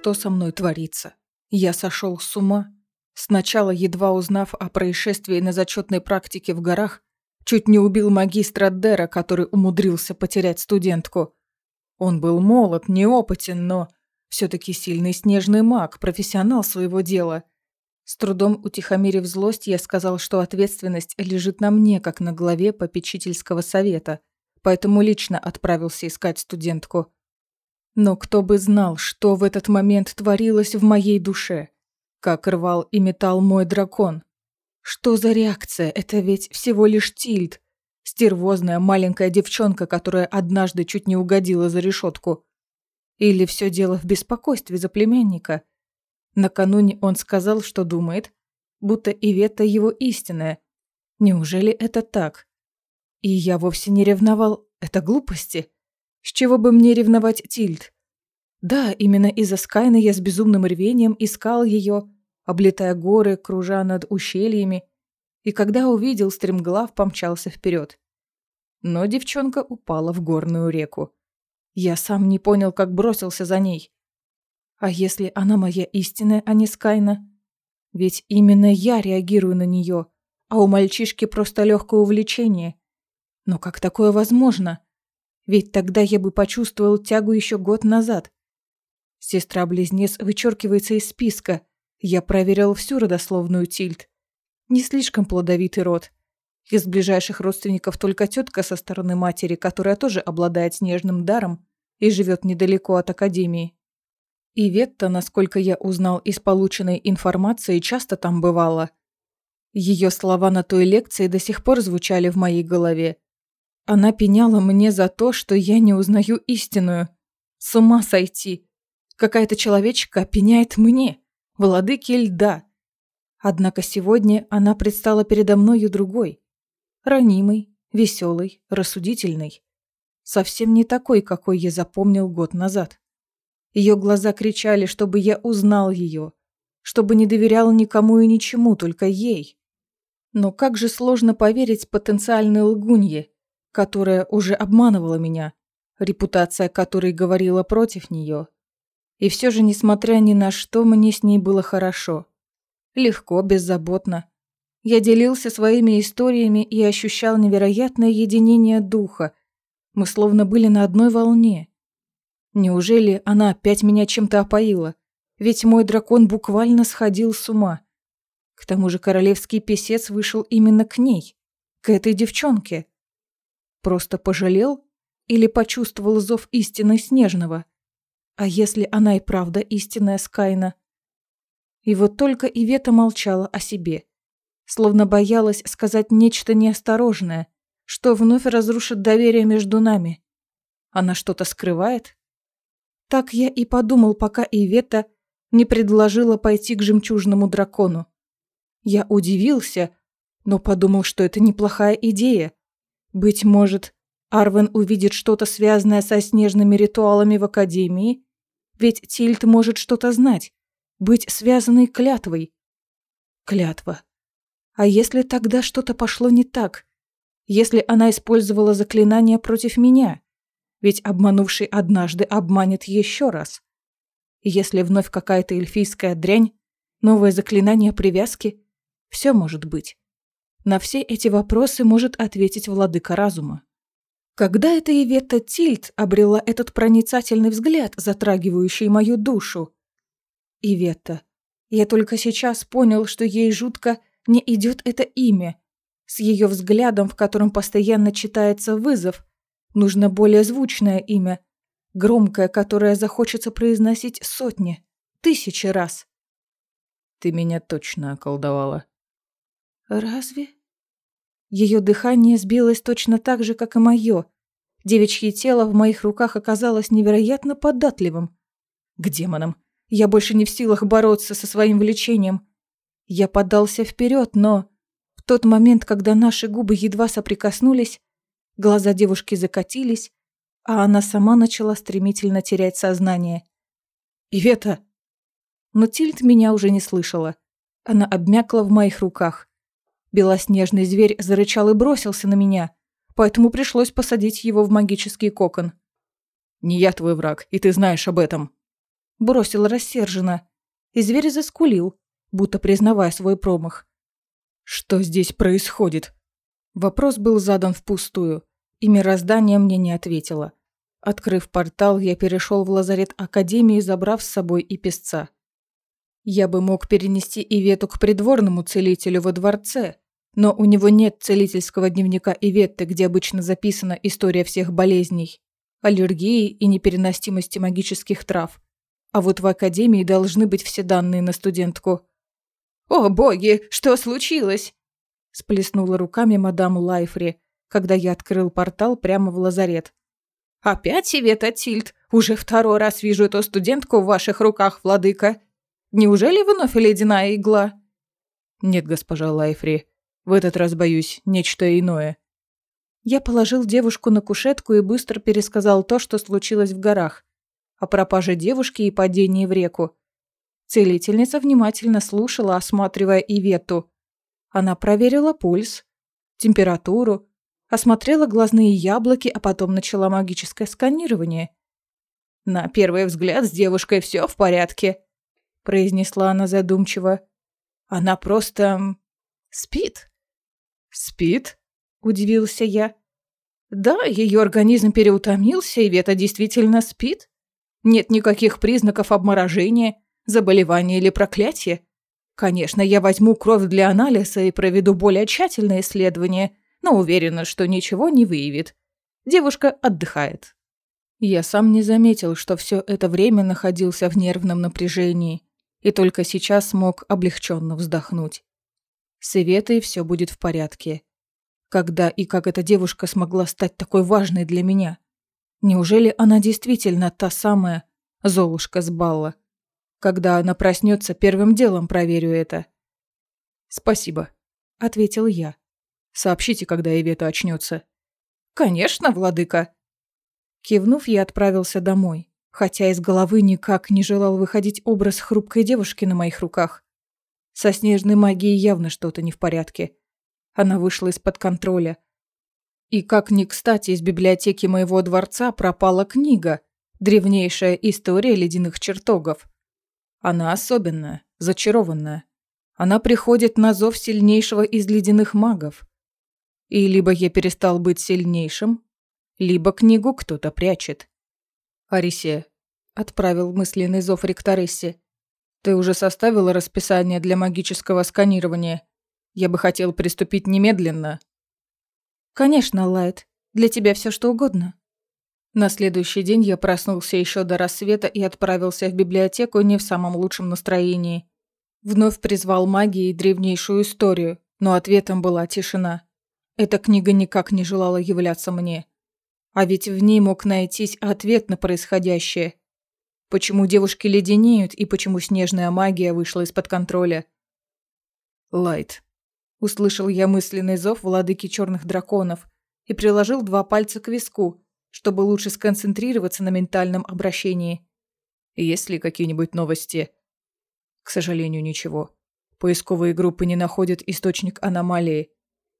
Что со мной творится? Я сошел с ума. Сначала, едва узнав о происшествии на зачетной практике в горах, чуть не убил магистра Дера, который умудрился потерять студентку. Он был молод, неопытен, но все-таки сильный снежный маг, профессионал своего дела. С трудом утихомирив злость, я сказал, что ответственность лежит на мне, как на главе попечительского совета, поэтому лично отправился искать студентку. Но кто бы знал, что в этот момент творилось в моей душе. Как рвал и метал мой дракон. Что за реакция? Это ведь всего лишь Тильд. Стервозная маленькая девчонка, которая однажды чуть не угодила за решетку. Или все дело в беспокойстве за племянника? Накануне он сказал, что думает, будто Ивета его истинная. Неужели это так? И я вовсе не ревновал. Это глупости. С чего бы мне ревновать Тильд? Да, именно из-за Скайны я с безумным рвением искал ее, облетая горы, кружа над ущельями, и когда увидел, стремглав помчался вперед. Но девчонка упала в горную реку. Я сам не понял, как бросился за ней. А если она моя истинная, а не Скайна? Ведь именно я реагирую на нее, а у мальчишки просто легкое увлечение. Но как такое возможно? Ведь тогда я бы почувствовал тягу еще год назад. Сестра-близнец вычеркивается из списка. Я проверил всю родословную Тильд. Не слишком плодовитый род. Из ближайших родственников только тетка со стороны матери, которая тоже обладает снежным даром и живет недалеко от академии. И Ветта, насколько я узнал из полученной информации, часто там бывала. Ее слова на той лекции до сих пор звучали в моей голове. Она пеняла мне за то, что я не узнаю истинную. С ума сойти. Какая-то человечка пеняет мне, владыке льда. Однако сегодня она предстала передо мною другой. Ранимой, веселой, рассудительной. Совсем не такой, какой я запомнил год назад. Ее глаза кричали, чтобы я узнал ее, чтобы не доверял никому и ничему, только ей. Но как же сложно поверить потенциальной лгунье, которая уже обманывала меня, репутация которой говорила против нее. И все же, несмотря ни на что, мне с ней было хорошо. Легко, беззаботно. Я делился своими историями и ощущал невероятное единение духа. Мы словно были на одной волне. Неужели она опять меня чем-то опоила? Ведь мой дракон буквально сходил с ума. К тому же королевский писец вышел именно к ней, к этой девчонке. Просто пожалел или почувствовал зов истины Снежного? А если она и правда истинная Скайна? И вот только Ивета молчала о себе, словно боялась сказать нечто неосторожное, что вновь разрушит доверие между нами. Она что-то скрывает? Так я и подумал, пока Ивета не предложила пойти к жемчужному дракону. Я удивился, но подумал, что это неплохая идея. Быть может, Арвен увидит что-то связанное со снежными ритуалами в Академии? Ведь Тильт может что-то знать, быть связанной клятвой. Клятва. А если тогда что-то пошло не так? Если она использовала заклинание против меня? Ведь обманувший однажды обманет еще раз. Если вновь какая-то эльфийская дрянь, новое заклинание привязки, все может быть. На все эти вопросы может ответить владыка разума. Когда эта Иветта Тильт обрела этот проницательный взгляд, затрагивающий мою душу? Иветта. Я только сейчас понял, что ей жутко не идет это имя. С ее взглядом, в котором постоянно читается вызов, нужно более звучное имя, громкое, которое захочется произносить сотни, тысячи раз. Ты меня точно околдовала. «Разве?» Ее дыхание сбилось точно так же, как и мое. Девичье тело в моих руках оказалось невероятно податливым. К демонам. Я больше не в силах бороться со своим влечением. Я подался вперед, но... В тот момент, когда наши губы едва соприкоснулись, глаза девушки закатились, а она сама начала стремительно терять сознание. «Ивета!» Но Тильд меня уже не слышала. Она обмякла в моих руках. Белоснежный зверь зарычал и бросился на меня, поэтому пришлось посадить его в магический кокон. «Не я твой враг, и ты знаешь об этом». бросил рассерженно. И зверь заскулил, будто признавая свой промах. «Что здесь происходит?» Вопрос был задан впустую, и мироздание мне не ответило. Открыв портал, я перешел в лазарет Академии, забрав с собой и песца. Я бы мог перенести Ивету к придворному целителю во дворце, но у него нет целительского дневника Иветты, где обычно записана история всех болезней, аллергии и непереносимости магических трав. А вот в Академии должны быть все данные на студентку. «О, боги, что случилось?» Всплеснула руками мадам Лайфри, когда я открыл портал прямо в лазарет. «Опять Ивета Тильд? Уже второй раз вижу эту студентку в ваших руках, владыка. Неужели вновь ледяная игла?» «Нет, госпожа Лайфри. В этот раз, боюсь, нечто иное». Я положил девушку на кушетку и быстро пересказал то, что случилось в горах. О пропаже девушки и падении в реку. Целительница внимательно слушала, осматривая Иветту. Она проверила пульс, температуру, осмотрела глазные яблоки, а потом начала магическое сканирование. «На первый взгляд с девушкой все в порядке», – произнесла она задумчиво. «Она просто... спит». «Спит?» – удивился я. «Да, ее организм переутомился, и Вета действительно спит. Нет никаких признаков обморожения, заболевания или проклятия. Конечно, я возьму кровь для анализа и проведу более тщательное исследование, но уверена, что ничего не выявит. Девушка отдыхает. Я сам не заметил, что все это время находился в нервном напряжении, и только сейчас смог облегченно вздохнуть. С Иветой все будет в порядке. Когда и как эта девушка смогла стать такой важной для меня? Неужели она действительно та самая Золушка с балла? Когда она проснется, первым делом проверю это. «Спасибо», — ответил я. Сообщите, когда Ивета очнется. Конечно, владыка. Кивнув, я отправился домой, хотя из головы никак не желал выходить образ хрупкой девушки на моих руках. Со снежной магией явно что-то не в порядке. Она вышла из-под контроля. И как ни кстати, из библиотеки моего дворца пропала книга «Древнейшая история ледяных чертогов». Она особенная, зачарованная. Она приходит на зов сильнейшего из ледяных магов. И либо я перестал быть сильнейшим, либо книгу кто-то прячет. «Арисия», — отправил мысленный зов ректорессе, «ты уже составила расписание для магического сканирования? Я бы хотел приступить немедленно». «Конечно, Лайт. Для тебя все что угодно». На следующий день я проснулся еще до рассвета и отправился в библиотеку не в самом лучшем настроении. Вновь призвал магии и древнейшую историю, но ответом была тишина. Эта книга никак не желала являться мне. А ведь в ней мог найтись ответ на происходящее. Почему девушки леденеют и почему снежная магия вышла из-под контроля? Лайт. Услышал я мысленный зов владыки черных драконов и приложил два пальца к виску, чтобы лучше сконцентрироваться на ментальном обращении. Есть ли какие-нибудь новости? К сожалению, ничего. Поисковые группы не находят источник аномалии.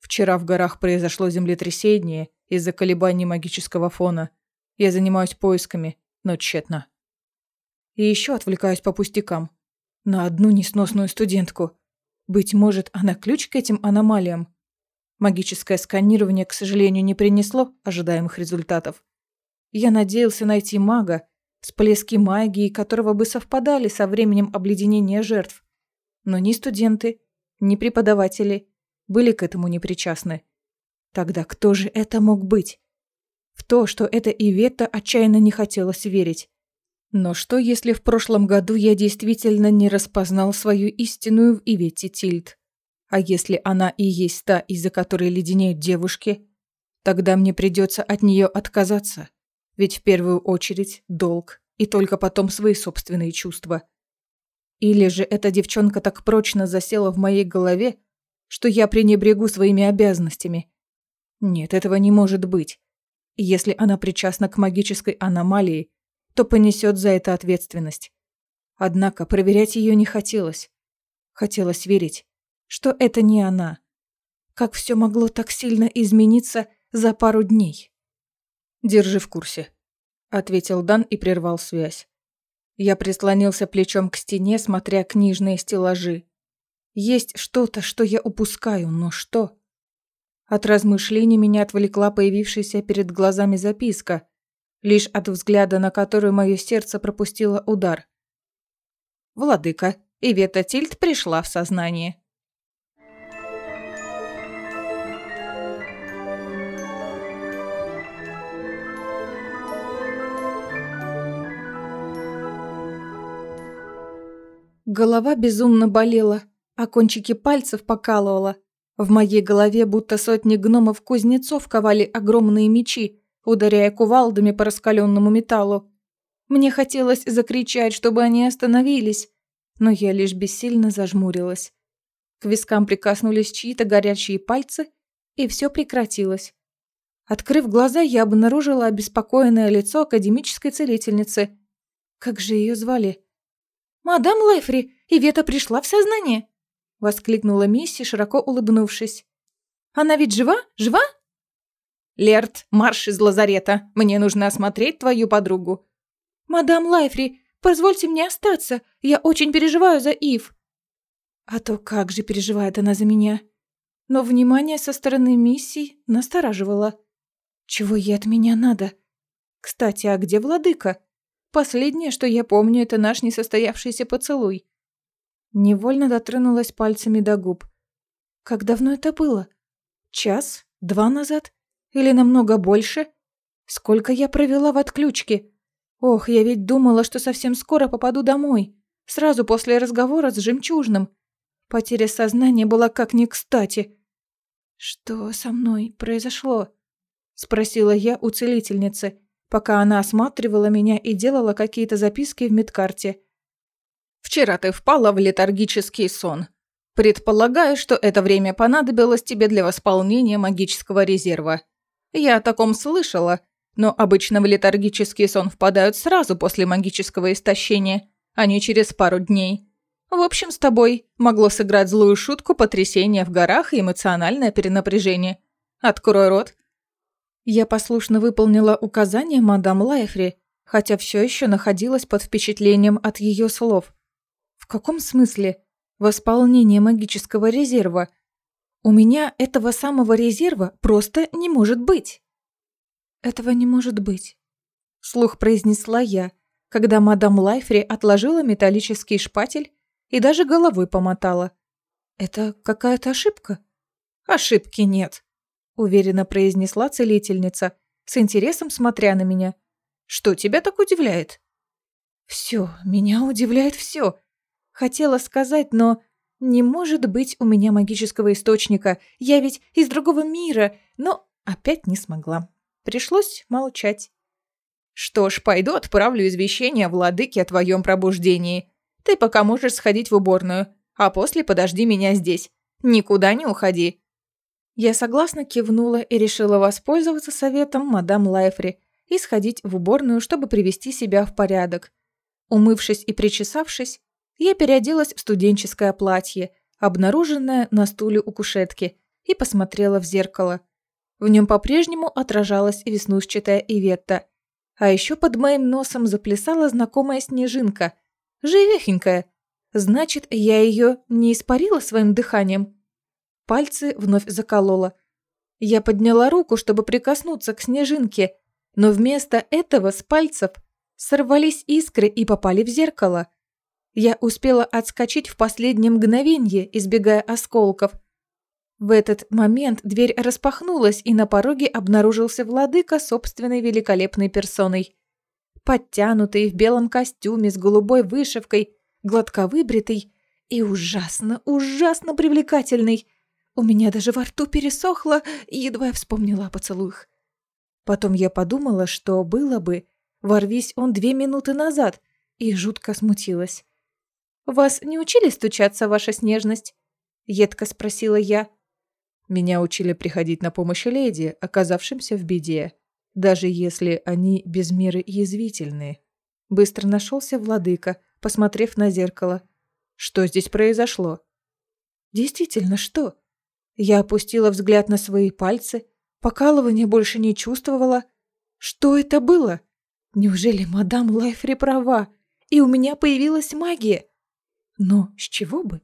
Вчера в горах произошло землетрясение из-за колебаний магического фона. Я занимаюсь поисками, но тщетно. И еще отвлекаюсь по пустякам. На одну несносную студентку. Быть может, она ключ к этим аномалиям. Магическое сканирование, к сожалению, не принесло ожидаемых результатов. Я надеялся найти мага, всплески магии, которого бы совпадали со временем обледенения жертв. Но ни студенты, ни преподаватели были к этому непричастны. Тогда кто же это мог быть? В то, что это Иветта, отчаянно не хотелось верить. Но что, если в прошлом году я действительно не распознал свою истинную в Иветте Тильд? А если она и есть та, из-за которой леденеют девушки? Тогда мне придется от нее отказаться. Ведь в первую очередь долг, и только потом свои собственные чувства. Или же эта девчонка так прочно засела в моей голове, что я пренебрегу своими обязанностями. Нет, этого не может быть. Если она причастна к магической аномалии, то понесет за это ответственность. Однако проверять ее не хотелось. Хотелось верить, что это не она. Как все могло так сильно измениться за пару дней? «Держи в курсе», — ответил Дан и прервал связь. Я прислонился плечом к стене, смотря книжные стеллажи. Есть что-то, что я упускаю, но что? От размышлений меня отвлекла появившаяся перед глазами записка, лишь от взгляда на которую мое сердце пропустило удар. «Владыка, Ивета Тильд пришла в сознание». Голова безумно болела, а кончики пальцев покалывала. В моей голове будто сотни гномов-кузнецов ковали огромные мечи, ударяя кувалдами по раскаленному металлу. Мне хотелось закричать, чтобы они остановились, но я лишь бессильно зажмурилась. К вискам прикоснулись чьи-то горячие пальцы, и все прекратилось. Открыв глаза, я обнаружила обеспокоенное лицо академической целительницы. Как же ее звали? «Мадам Лайфри, Ивета пришла в сознание!» — воскликнула Мисси, широко улыбнувшись. «Она ведь жива? Жива?» «Лерт, марш из лазарета! Мне нужно осмотреть твою подругу!» «Мадам Лайфри, позвольте мне остаться! Я очень переживаю за Ив!» А то как же переживает она за меня. Но внимание со стороны Мисси настораживало. Чего ей от меня надо? Кстати, а где владыка? Последнее, что я помню, это наш несостоявшийся поцелуй. Невольно дотронулась пальцами до губ. Как давно это было? Час? Два назад? Или намного больше? Сколько я провела в отключке? Ох, я ведь думала, что совсем скоро попаду домой. Сразу после разговора с жемчужным. Потеря сознания была как ни кстати. «Что со мной произошло?» Спросила я у целительницы пока она осматривала меня и делала какие-то записки в медкарте. «Вчера ты впала в летаргический сон. Предполагаю, что это время понадобилось тебе для восполнения магического резерва. Я о таком слышала, но обычно в летаргический сон впадают сразу после магического истощения, а не через пару дней. В общем, с тобой могло сыграть злую шутку потрясение в горах и эмоциональное перенапряжение. Открой рот я послушно выполнила указание мадам Лайфри, хотя все еще находилась под впечатлением от ее слов. В каком смысле? Восполнение магического резерва. У меня этого самого резерва просто не может быть. Этого не может быть. Слух произнесла я, когда мадам Лайфри отложила металлический шпатель и даже головой помотала. Это какая-то ошибка? Ошибки нет уверенно произнесла целительница, с интересом смотря на меня. Что тебя так удивляет? Все, меня удивляет все. Хотела сказать, но не может быть у меня магического источника. Я ведь из другого мира, но опять не смогла. Пришлось молчать. Что ж, пойду отправлю извещение владыке о твоем пробуждении. Ты пока можешь сходить в уборную, а после подожди меня здесь. Никуда не уходи. Я согласно кивнула и решила воспользоваться советом мадам Лайфри и сходить в уборную, чтобы привести себя в порядок. Умывшись и причесавшись, я переоделась в студенческое платье, обнаруженное на стуле у кушетки, и посмотрела в зеркало. В нем по-прежнему отражалась веснушчатая Иветта. А еще под моим носом заплясала знакомая снежинка. Живехенькая. Значит, я ее не испарила своим дыханием? Пальцы вновь заколола. Я подняла руку, чтобы прикоснуться к снежинке, но вместо этого с пальцев сорвались искры и попали в зеркало. Я успела отскочить в последнее мгновенье, избегая осколков. В этот момент дверь распахнулась, и на пороге обнаружился владыка собственной великолепной персоной. Подтянутый в белом костюме с голубой вышивкой, гладко выбритый и ужасно, ужасно привлекательный – у меня даже во рту пересохло, едва я вспомнила о поцелуях. Потом я подумала, что было бы, ворвись он две минуты назад, и жутко смутилась. «Вас не учили стучаться, ваша снежность?» — едко спросила я. Меня учили приходить на помощь леди, оказавшимся в беде, даже если они без меры язвительны. Быстро нашелся владыка, посмотрев на зеркало. Что здесь произошло? Действительно, что? Я опустила взгляд на свои пальцы, покалывания больше не чувствовала. Что это было? Неужели мадам Лайфри права? и у меня появилась магия. Но с чего бы?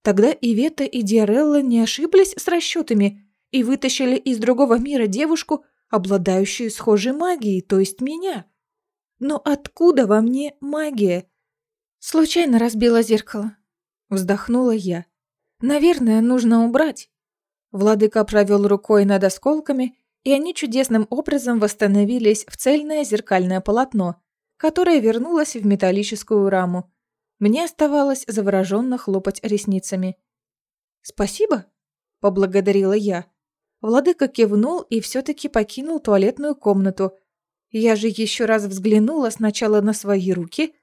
Тогда Ивета и Диарелла не ошиблись с расчетами и вытащили из другого мира девушку, обладающую схожей магией, то есть меня. Но откуда во мне магия? Случайно разбила зеркало. Вздохнула я. Наверное, нужно убрать. Владыка провел рукой над осколками, и они чудесным образом восстановились в цельное зеркальное полотно, которое вернулось в металлическую раму. Мне оставалось завороженно хлопать ресницами. «Спасибо», — поблагодарила я. Владыка кивнул и все-таки покинул туалетную комнату. Я же еще раз взглянула сначала на свои руки,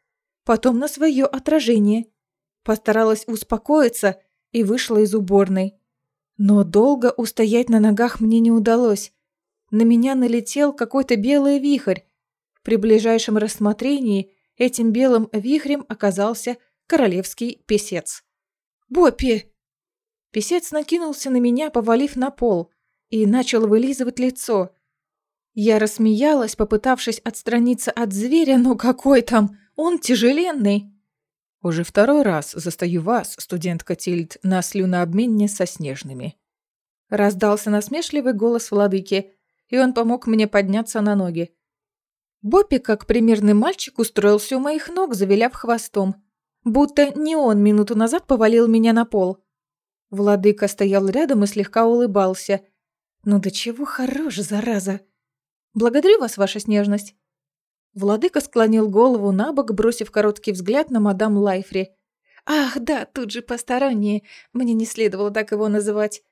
потом на свое отражение. Постаралась успокоиться и вышла из уборной. Но долго устоять на ногах мне не удалось. На меня налетел какой-то белый вихрь. При ближайшем рассмотрении этим белым вихрем оказался королевский песец. «Боппи!» Песец накинулся на меня, повалив на пол, и начал вылизывать лицо. Я рассмеялась, попытавшись отстраниться от зверя, но какой там, он тяжеленный. Уже второй раз застаю вас, студентка Тильд, на слюнообмене со снежными. Раздался насмешливый голос владыки, и он помог мне подняться на ноги. Боппи, как примерный мальчик, устроился у моих ног, завиляв хвостом. Будто не он минуту назад повалил меня на пол. Владыка стоял рядом и слегка улыбался. «Ну до чего хорош, зараза!» «Благодарю вас, ваша снежность!» Владыка склонил голову на бок, бросив короткий взгляд на мадам Лайфри. «Ах, да, тут же посторонние. Мне не следовало так его называть.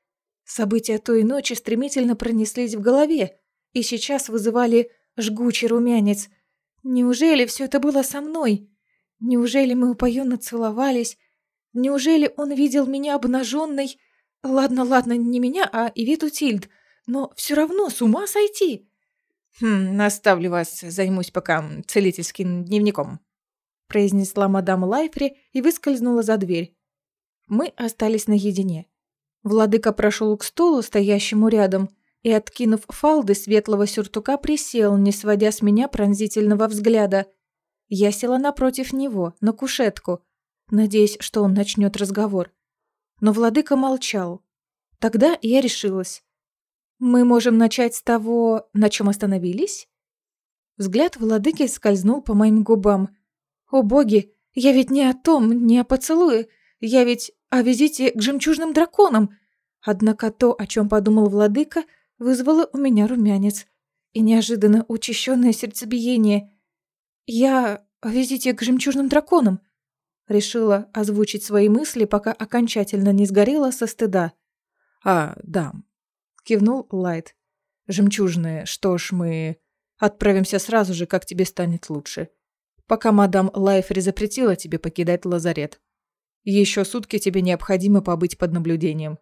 События той ночи стремительно пронеслись в голове и сейчас вызывали жгучий румянец. Неужели все это было со мной? Неужели мы упоенно целовались? Неужели он видел меня обнаженной? Ладно, ладно, не меня, а Ивиту Тильд. Но все равно с ума сойти. «Хм, наставлю вас, займусь пока целительским дневником», произнесла мадам Лайфри и выскользнула за дверь. Мы остались наедине. Владыка прошел к столу, стоящему рядом, и, откинув фалды светлого сюртука, присел, не сводя с меня пронзительного взгляда. Я села напротив него, на кушетку, надеясь, что он начнет разговор. Но владыка молчал. Тогда я решилась. «Мы можем начать с того, на чем остановились?» Взгляд владыки скользнул по моим губам. «О боги, я ведь не о том, не о поцелуе. Я ведь о визите к жемчужным драконам. Однако то, о чем подумал владыка, вызвало у меня румянец и неожиданно учащенное сердцебиение. Я о визите к жемчужным драконам. Решила озвучить свои мысли, пока окончательно не сгорела со стыда. «А, да», — кивнул Лайт. «Жемчужные, что ж, мы отправимся сразу же, как тебе станет лучше. Пока мадам Лайфри запретила тебе покидать лазарет. Еще сутки тебе необходимо побыть под наблюдением.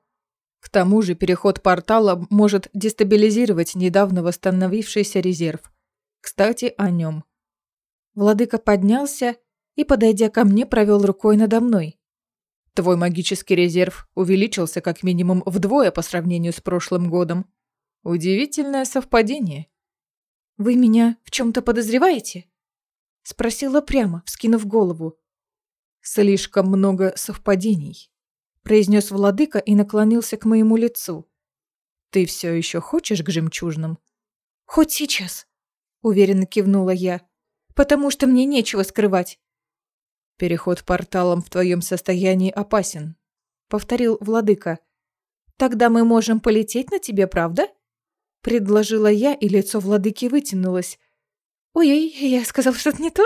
К тому же переход портала может дестабилизировать недавно восстановившийся резерв. Кстати, о нем. Владыка поднялся и, подойдя ко мне, провел рукой надо мной. Твой магический резерв увеличился как минимум вдвое по сравнению с прошлым годом. Удивительное совпадение. «Вы меня в чем-то подозреваете?» Спросила прямо, вскинув голову. «Слишком много совпадений», — произнес владыка и наклонился к моему лицу. «Ты все еще хочешь к жемчужным?» «Хоть сейчас», — уверенно кивнула я, «потому что мне нечего скрывать». «Переход порталом в твоем состоянии опасен», — повторил владыка. «Тогда мы можем полететь на тебе, правда?» Предложила я, и лицо владыки вытянулось. «Ой-ой, я сказал что-то не то?»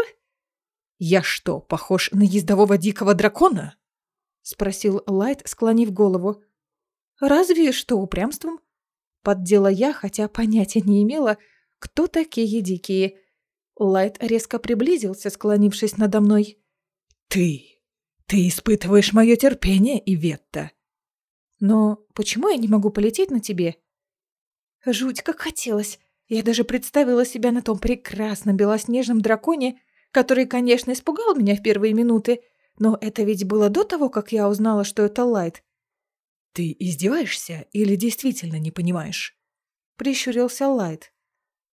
«Я что, похож на ездового дикого дракона?» — спросил Лайт, склонив голову. «Разве что упрямством?» Поддела я, хотя понятия не имела, кто такие дикие. Лайт резко приблизился, склонившись надо мной. «Ты... ты испытываешь мое терпение, Иветта!» «Но почему я не могу полететь на тебе?» Жуть, как хотелось. Я даже представила себя на том прекрасном белоснежном драконе, который, конечно, испугал меня в первые минуты, но это ведь было до того, как я узнала, что это Лайт. «Ты издеваешься или действительно не понимаешь?» Прищурился Лайт.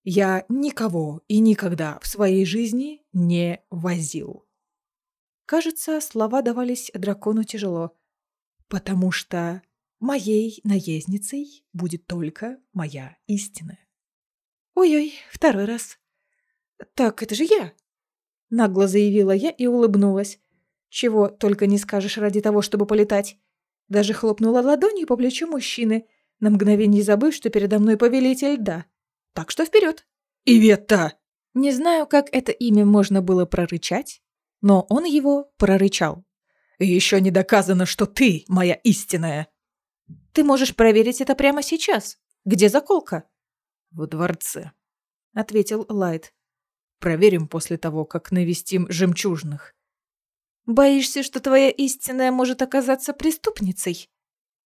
«Я никого и никогда в своей жизни не возил». Кажется, слова давались дракону тяжело. «Потому что моей наездницей будет только моя истинная». «Ой-ой, второй раз». «Так, это же я!» Нагло заявила я и улыбнулась. Чего только не скажешь ради того, чтобы полетать. Даже хлопнула ладонью по плечу мужчины, на мгновение забыв, что передо мной повелитель льда. Так что вперед. «Иветта!» Не знаю, как это имя можно было прорычать, но он его прорычал. «Еще не доказано, что ты моя истинная!» «Ты можешь проверить это прямо сейчас. Где заколка?» «В дворце», — ответил Лайт. «Проверим после того, как навестим жемчужных». «Боишься, что твоя истинная может оказаться преступницей?»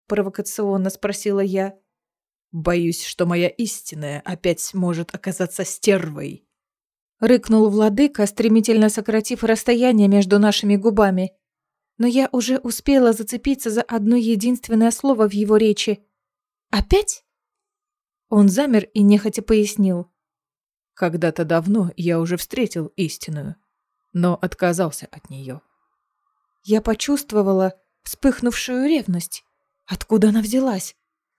Провокационно спросила я. «Боюсь, что моя истинная опять может оказаться стервой», Рыкнул владыка, стремительно сократив расстояние между нашими губами. Но я уже успела зацепиться за одно единственное слово в его речи. «Опять?» Он замер и нехотя пояснил. «Когда-то давно я уже встретил истинную, но отказался от нее». Я почувствовала вспыхнувшую ревность. Откуда она взялась?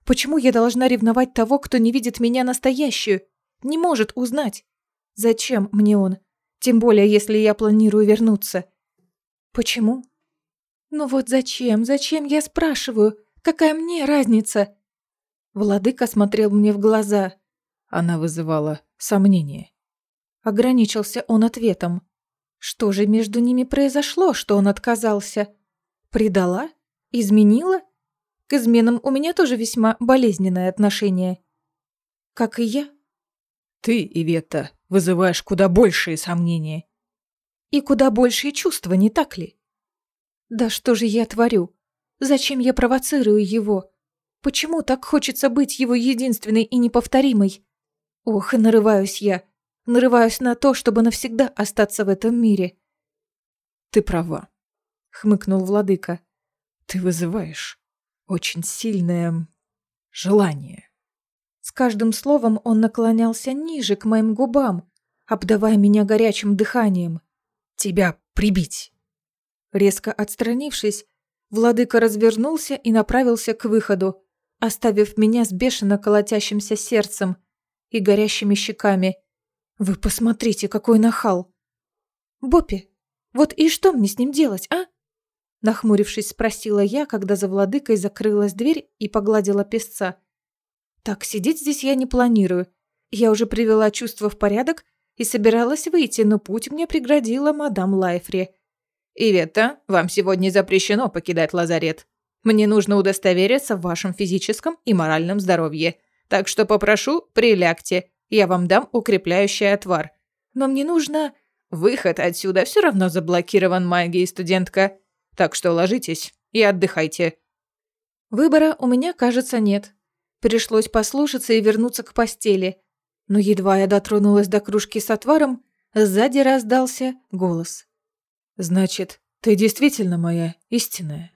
Почему я должна ревновать того, кто не видит меня настоящую, не может узнать? Зачем мне он? Тем более, если я планирую вернуться. Почему? Ну вот зачем? Зачем я спрашиваю? Какая мне разница? Владыка смотрел мне в глаза. Она вызывала сомнение. Ограничился он ответом. Что же между ними произошло, что он отказался? Предала? Изменила? К изменам у меня тоже весьма болезненное отношение. Как и я. Ты, Ивета, вызываешь куда большие сомнения. И куда большие чувства, не так ли? Да что же я творю? Зачем я провоцирую его? Почему так хочется быть его единственной и неповторимой? Ох, и нарываюсь я нарываюсь на то, чтобы навсегда остаться в этом мире. Ты права, хмыкнул владыка. Ты вызываешь очень сильное желание. С каждым словом он наклонялся ниже к моим губам, обдавая меня горячим дыханием. Тебя прибить. Резко отстранившись, владыка развернулся и направился к выходу, оставив меня с бешено колотящимся сердцем и горящими щеками. Вы посмотрите, какой нахал. Боппи, вот и что мне с ним делать, а? Нахмурившись, спросила я, когда за владыкой закрылась дверь и погладила песца. Так, сидеть здесь я не планирую. Я уже привела чувство в порядок и собиралась выйти, но путь мне преградила мадам Лайфри. «Иветта, вам сегодня запрещено покидать лазарет. Мне нужно удостовериться в вашем физическом и моральном здоровье. Так что попрошу, прилягте. Я вам дам укрепляющий отвар. Но мне нужно... Выход отсюда все равно заблокирован магией, студентка. Так что ложитесь и отдыхайте. Выбора у меня, кажется, нет. Пришлось послушаться и вернуться к постели. Но едва я дотронулась до кружки с отваром, сзади раздался голос. «Значит, ты действительно моя истинная?»